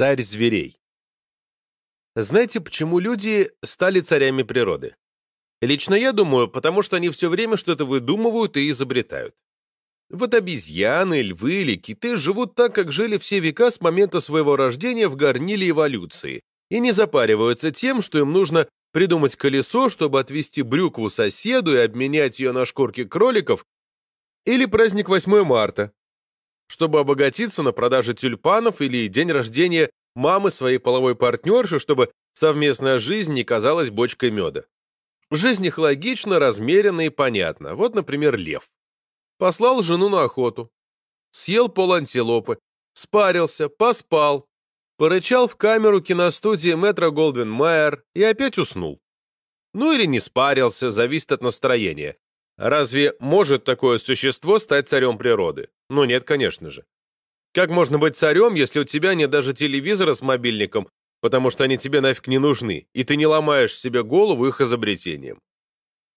Царь зверей. Знаете, почему люди стали царями природы? Лично я думаю, потому что они все время что-то выдумывают и изобретают. Вот обезьяны, львы или киты живут так, как жили все века с момента своего рождения в горниле эволюции, и не запариваются тем, что им нужно придумать колесо, чтобы отвезти брюкву соседу и обменять ее на шкурки кроликов, или праздник 8 марта, чтобы обогатиться на продаже тюльпанов или день рождения мамы своей половой партнерши, чтобы совместная жизнь не казалась бочкой меда. Жизнь их логична, размерена и понятна. Вот, например, лев. Послал жену на охоту. Съел пол антилопы. Спарился, поспал. Порычал в камеру киностудии метро Голдвин Майер и опять уснул. Ну или не спарился, зависит от настроения. Разве может такое существо стать царем природы? Ну нет, конечно же. Как можно быть царем, если у тебя нет даже телевизора с мобильником, потому что они тебе нафиг не нужны, и ты не ломаешь себе голову их изобретением.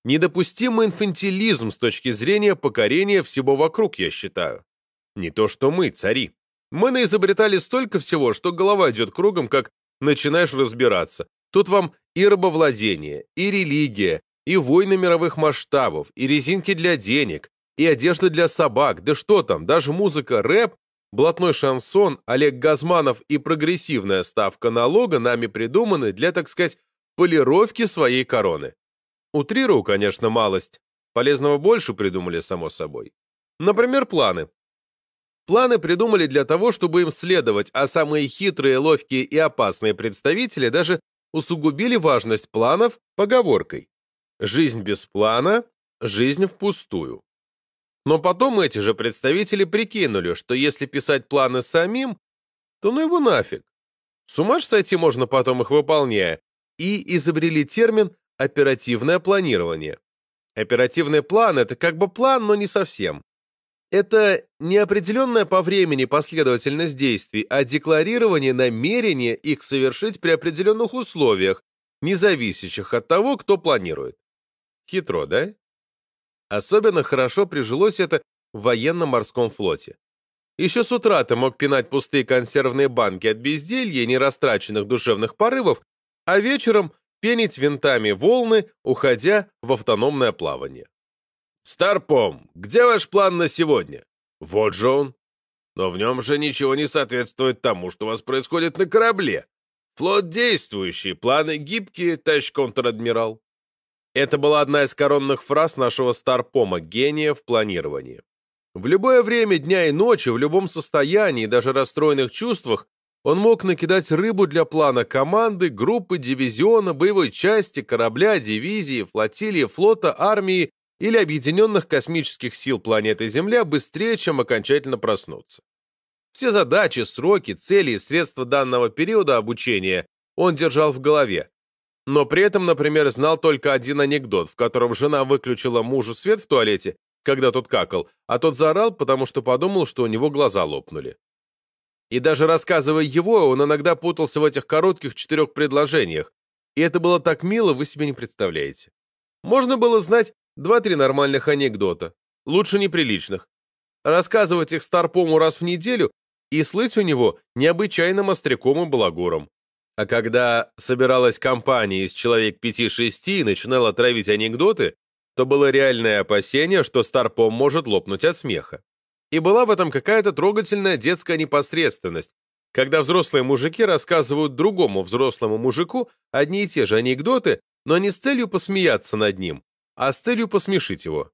Недопустимый инфантилизм с точки зрения покорения всего вокруг, я считаю. Не то что мы, цари. Мы наизобретали столько всего, что голова идет кругом, как начинаешь разбираться. Тут вам и рабовладение, и религия, и войны мировых масштабов, и резинки для денег, и одежда для собак, да что там, даже музыка рэп Блатной шансон, Олег Газманов и прогрессивная ставка налога нами придуманы для, так сказать, полировки своей короны. Утрирую, конечно, малость. Полезного больше придумали, само собой. Например, планы. Планы придумали для того, чтобы им следовать, а самые хитрые, ловкие и опасные представители даже усугубили важность планов поговоркой. Жизнь без плана – жизнь впустую. Но потом эти же представители прикинули, что если писать планы самим, то ну его нафиг. С ума ж сойти можно потом их выполняя, и изобрели термин «оперативное планирование». Оперативный план — это как бы план, но не совсем. Это неопределенная по времени последовательность действий, а декларирование намерения их совершить при определенных условиях, не зависящих от того, кто планирует. Хитро, да? Особенно хорошо прижилось это в военно-морском флоте. Еще с утра ты мог пинать пустые консервные банки от безделья и нерастраченных душевных порывов, а вечером пенить винтами волны, уходя в автономное плавание. «Старпом, где ваш план на сегодня?» «Вот же он. Но в нем же ничего не соответствует тому, что у вас происходит на корабле. Флот действующий, планы гибкие, товарищ контр-адмирал». Это была одна из коронных фраз нашего старпома, гения в планировании. В любое время дня и ночи, в любом состоянии, даже расстроенных чувствах, он мог накидать рыбу для плана команды, группы, дивизиона, боевой части, корабля, дивизии, флотилии, флота, армии или объединенных космических сил планеты Земля быстрее, чем окончательно проснуться. Все задачи, сроки, цели и средства данного периода обучения он держал в голове, но при этом, например, знал только один анекдот, в котором жена выключила мужу свет в туалете, когда тот какал, а тот заорал, потому что подумал, что у него глаза лопнули. И даже рассказывая его, он иногда путался в этих коротких четырех предложениях, и это было так мило, вы себе не представляете. Можно было знать два-три нормальных анекдота, лучше неприличных, рассказывать их Старпому раз в неделю и слыть у него необычайным остряком и балагуром. А когда собиралась компания из человек пяти-шести и начинала травить анекдоты, то было реальное опасение, что Старпом может лопнуть от смеха. И была в этом какая-то трогательная детская непосредственность, когда взрослые мужики рассказывают другому взрослому мужику одни и те же анекдоты, но не с целью посмеяться над ним, а с целью посмешить его.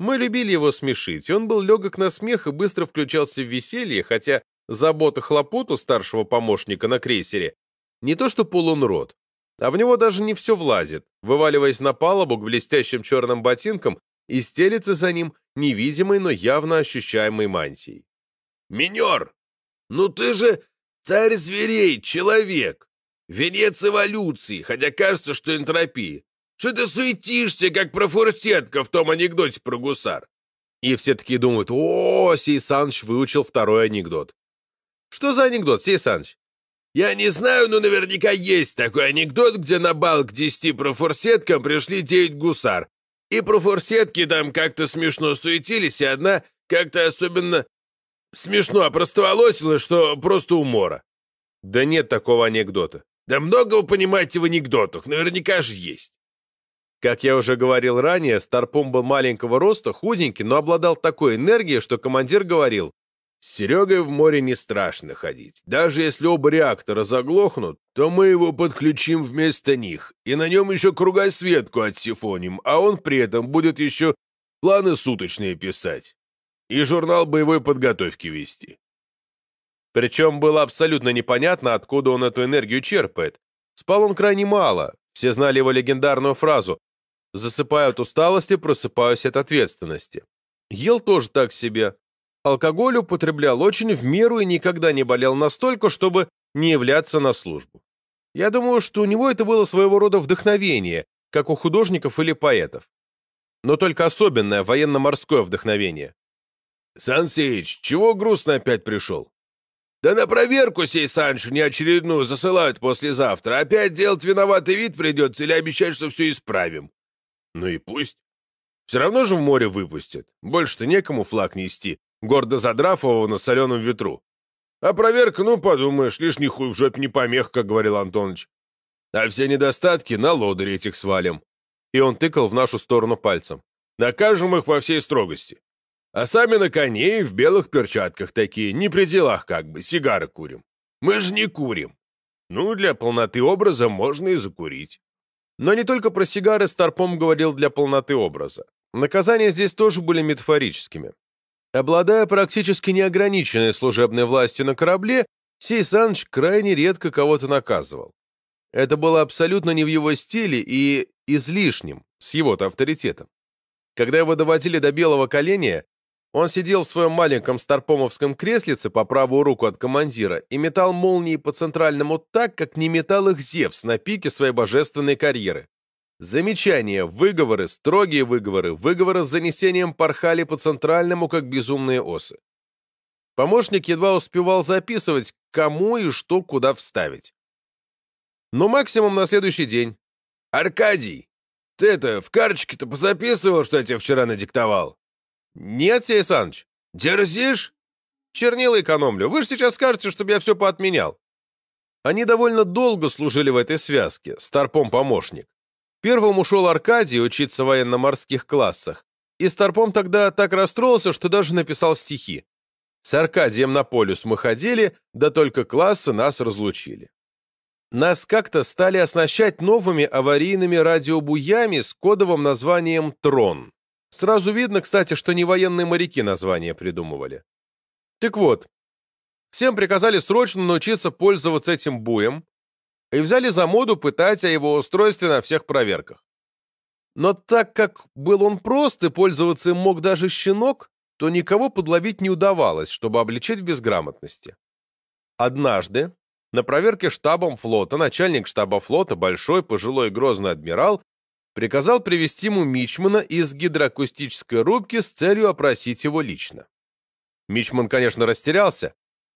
Мы любили его смешить, и он был легок на смех и быстро включался в веселье, хотя забота хлопоту старшего помощника на крейсере не то что полон рот, а в него даже не все влазит, вываливаясь на палубу к блестящим черным ботинкам и стелится за ним невидимой, но явно ощущаемой мантией. «Минер, ну ты же царь зверей, человек, венец эволюции, хотя кажется, что энтропии. Что ты суетишься, как профурсетка в том анекдоте про гусар?» И все таки думают, о, Сей Саныч выучил второй анекдот. Что за анекдот, Сей Саныч? Я не знаю, но наверняка есть такой анекдот, где на бал к десяти профорсеткам пришли девять гусар. И профорсетки там как-то смешно суетились, и одна как-то особенно смешно опростоволосила, что просто умора. Да нет такого анекдота. Да много вы понимаете в анекдотах, наверняка же есть. Как я уже говорил ранее, Старпом был маленького роста, худенький, но обладал такой энергией, что командир говорил, «С Серегой в море не страшно ходить. Даже если оба реактора заглохнут, то мы его подключим вместо них, и на нем еще кругосветку отсифоним, а он при этом будет еще планы суточные писать и журнал боевой подготовки вести». Причем было абсолютно непонятно, откуда он эту энергию черпает. Спал он крайне мало, все знали его легендарную фразу Засыпаю от усталости, просыпаюсь от ответственности. Ел тоже так себе. Алкоголь употреблял очень в меру и никогда не болел настолько, чтобы не являться на службу. Я думаю, что у него это было своего рода вдохновение, как у художников или поэтов. Но только особенное военно-морское вдохновение. «Сан Сеич, чего грустно опять пришел?» «Да на проверку сей Саншу не очередную засылают послезавтра. Опять делать виноватый вид придется или обещать, что все исправим?» Ну и пусть. Все равно же в море выпустят. Больше-то некому флаг нести, гордо задрав его на соленом ветру. А проверка, ну, подумаешь, лишний хуй в жопе не помех, как говорил Антоныч. А все недостатки на лодыре этих свалим. И он тыкал в нашу сторону пальцем. Накажем их во всей строгости. А сами на коне и в белых перчатках такие, не при делах как бы, сигары курим. Мы же не курим. Ну, для полноты образа можно и закурить. Но не только про сигары Старпом говорил для полноты образа. Наказания здесь тоже были метафорическими. Обладая практически неограниченной служебной властью на корабле, Сей Саныч крайне редко кого-то наказывал. Это было абсолютно не в его стиле и излишним, с его-то авторитетом. Когда его доводили до белого коленя, он сидел в своем маленьком старпомовском креслице по правую руку от командира и метал молнии по центральному так, как не метал их Зевс на пике своей божественной карьеры. Замечания, выговоры, строгие выговоры, выговоры с занесением порхали по центральному, как безумные осы. Помощник едва успевал записывать, кому и что куда вставить. Но максимум на следующий день. «Аркадий, ты это, в карточке-то позаписывал, что я тебе вчера надиктовал?» «Нет, Сей Саныч». «Дерзишь?» «Чернила экономлю. Вы же сейчас скажете, чтобы я все поотменял». Они довольно долго служили в этой связке, старпом помощник. Первым ушел Аркадий учиться в военно-морских классах, и старпом тогда так расстроился, что даже написал стихи. С Аркадием на полюс мы ходили, да только классы нас разлучили. Нас как-то стали оснащать новыми аварийными радиобуями с кодовым названием «Трон». Сразу видно, кстати, что не военные моряки название придумывали. Так вот, всем приказали срочно научиться пользоваться этим буем и взяли за моду пытать о его устройстве на всех проверках. Но так как был он прост и пользоваться им мог даже щенок, то никого подловить не удавалось, чтобы обличить в безграмотности. Однажды на проверке штабом флота начальник штаба флота, большой пожилой грозный адмирал, приказал привести ему Мичмана из гидроакустической рубки с целью опросить его лично. Мичман, конечно, растерялся.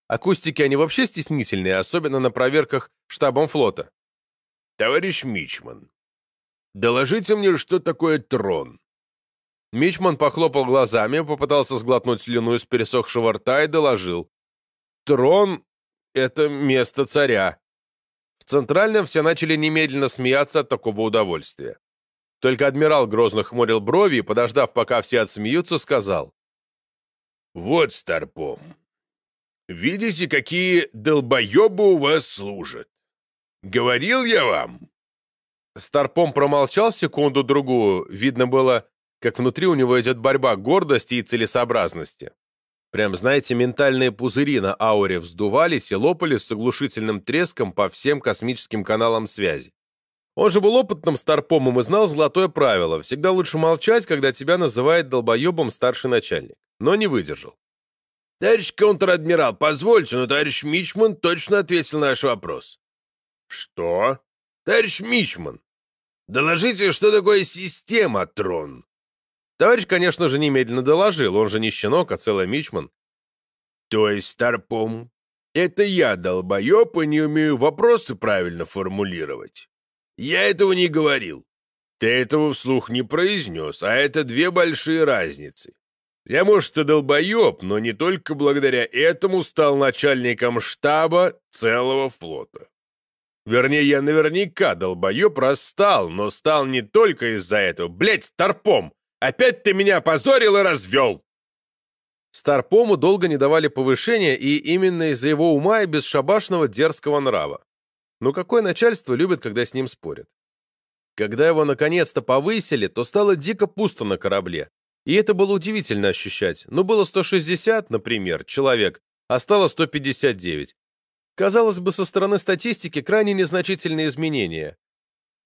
Акустики они вообще стеснительные, особенно на проверках штабом флота. «Товарищ Мичман, доложите мне, что такое трон?» Мичман похлопал глазами, попытался сглотнуть слюну из пересохшего рта и доложил. «Трон — это место царя». В Центральном все начали немедленно смеяться от такого удовольствия. Только адмирал грозно хмурил брови и, подождав, пока все отсмеются, сказал. «Вот, Старпом, видите, какие долбоебы у вас служат. Говорил я вам?» Старпом промолчал секунду-другую. Видно было, как внутри у него идет борьба гордости и целесообразности. Прям, знаете, ментальные пузыри на ауре вздувались и лопались с оглушительным треском по всем космическим каналам связи. Он же был опытным старпомом и знал золотое правило. Всегда лучше молчать, когда тебя называет долбоебом старший начальник. Но не выдержал. «Товарищ контр-адмирал, позвольте, но товарищ Мичман точно ответил на наш вопрос». «Что?» «Товарищ Мичман, доложите, что такое система Трон?» Товарищ, конечно же, немедленно доложил. Он же не щенок, а целый Мичман. «То есть, Старпом, это я долбоеб и не умею вопросы правильно формулировать?» Я этого не говорил. Ты этого вслух не произнес, а это две большие разницы. Я, может, и долбоеб, но не только благодаря этому стал начальником штаба целого флота. Вернее, я наверняка долбоеб раз стал, но стал не только из-за этого. Блять, старпом! Опять ты меня опозорил и развел!» Старпому долго не давали повышения, и именно из-за его ума и бесшабашного дерзкого нрава. Но какое начальство любит, когда с ним спорят? Когда его наконец-то повысили, то стало дико пусто на корабле. И это было удивительно ощущать. Ну, было 160, например, человек, а стало 159. Казалось бы, со стороны статистики крайне незначительные изменения.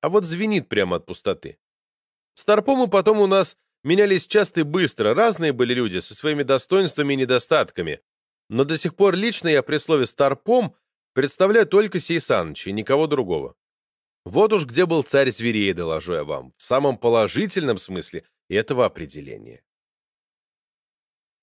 А вот звенит прямо от пустоты. Старпомы потом у нас менялись часто и быстро, разные были люди со своими достоинствами и недостатками. Но до сих пор лично я при слове «старпом» представляю только Сей Саныча и никого другого. Вот уж где был царь зверей, доложу я вам, в самом положительном смысле этого определения.